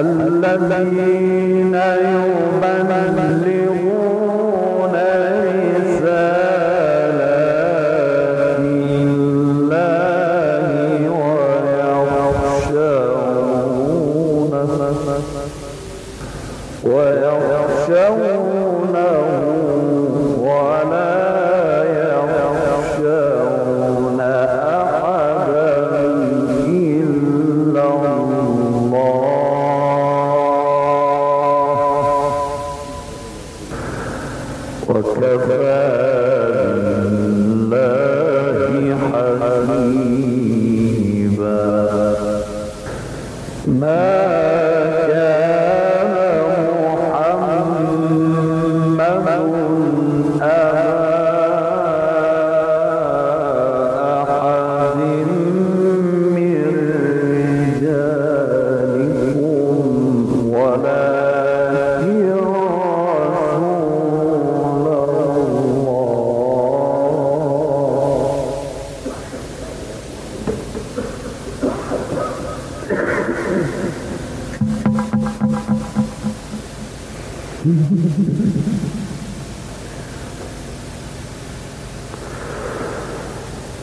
الذين يبلغون رسالات الله ويخشونه ويخشونه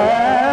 é.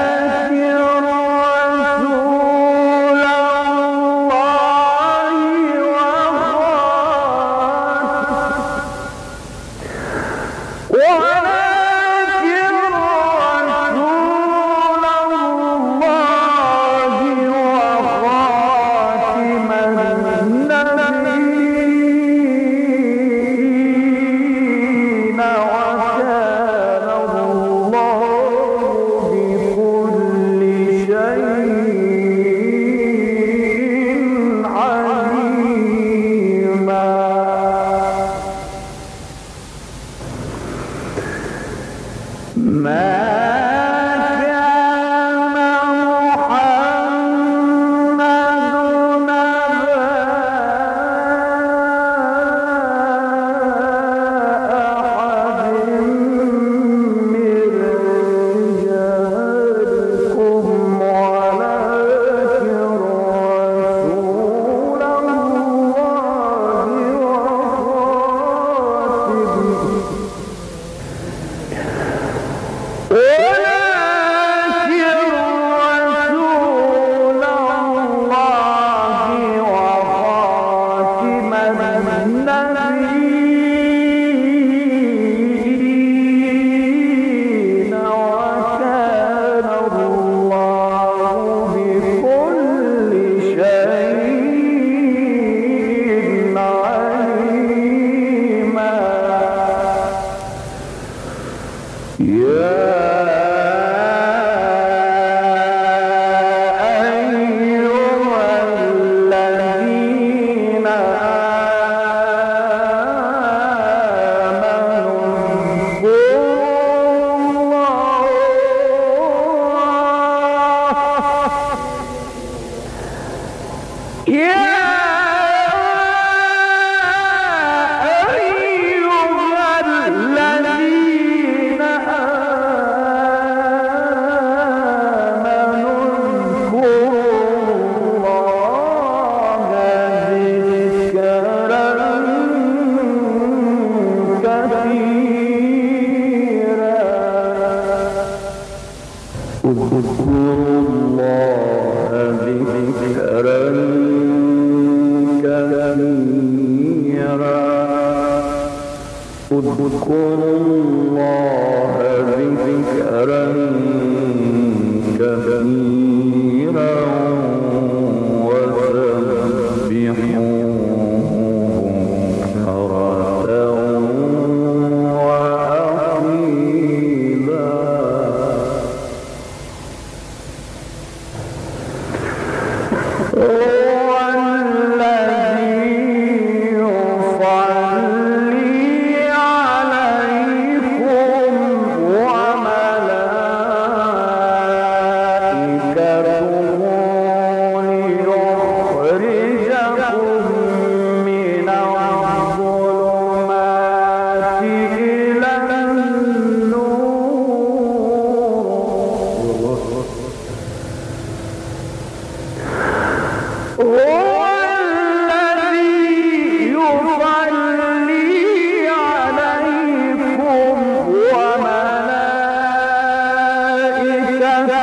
كثيرا اذكروا الله ذكرا كثيرا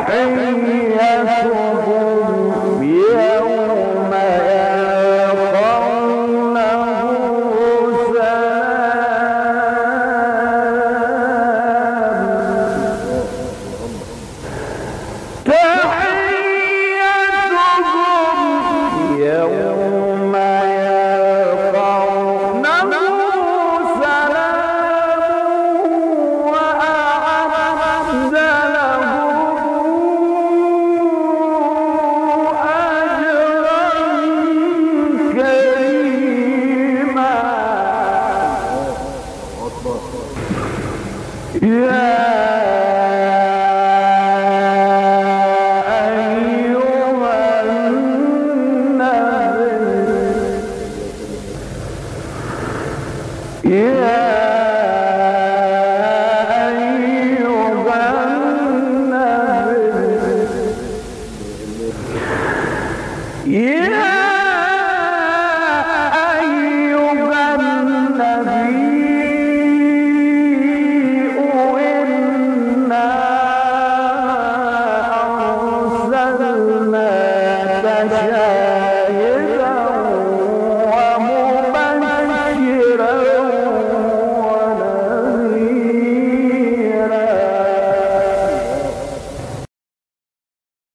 تحيتهم